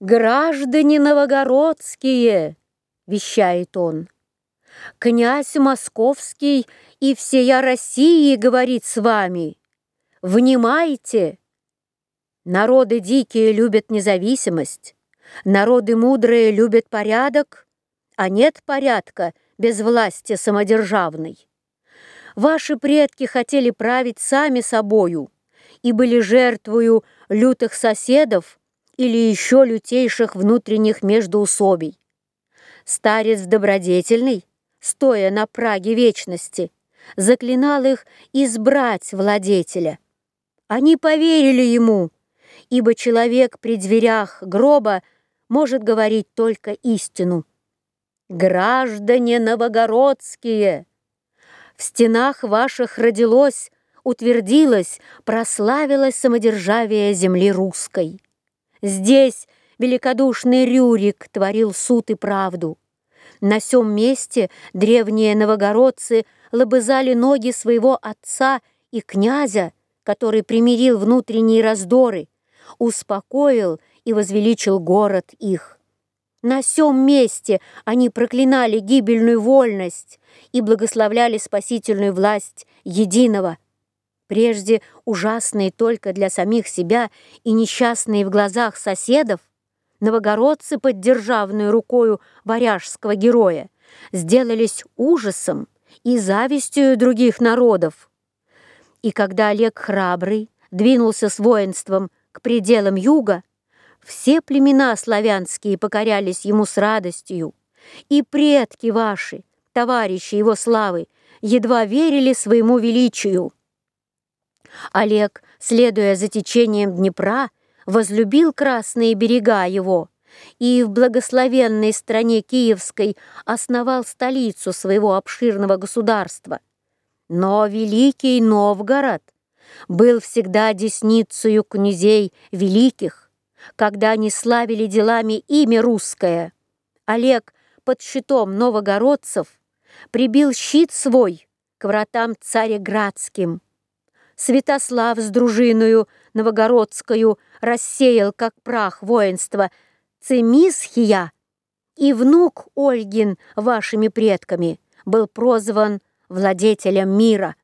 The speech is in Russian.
«Граждане новогородские!» — вещает он. «Князь московский и всея России говорит с вами. Внимайте! Народы дикие любят независимость, народы мудрые любят порядок, а нет порядка без власти самодержавной. Ваши предки хотели править сами собою и были жертвою лютых соседов, или еще лютейших внутренних междоусобий. Старец добродетельный, стоя на праге вечности, заклинал их избрать владетеля. Они поверили ему, ибо человек при дверях гроба может говорить только истину. «Граждане новогородские! В стенах ваших родилось, утвердилось, прославилось самодержавие земли русской». Здесь великодушный Рюрик творил суд и правду. На сём месте древние новогородцы лобызали ноги своего отца и князя, который примирил внутренние раздоры, успокоил и возвеличил город их. На сём месте они проклинали гибельную вольность и благословляли спасительную власть единого – прежде ужасные только для самих себя и несчастные в глазах соседов, новогородцы под державную рукою варяжского героя сделались ужасом и завистью других народов. И когда Олег Храбрый двинулся с воинством к пределам юга, все племена славянские покорялись ему с радостью, и предки ваши, товарищи его славы, едва верили своему величию. Олег, следуя за течением Днепра, возлюбил красные берега его и в благословенной стране Киевской основал столицу своего обширного государства. Но великий Новгород был всегда десницею князей великих, когда они славили делами имя русское. Олег под щитом новогородцев прибил щит свой к вратам цареградским, Святослав с дружиною новогородскую рассеял, как прах воинства, Цемисхия, и внук Ольгин вашими предками был прозван владетелем мира.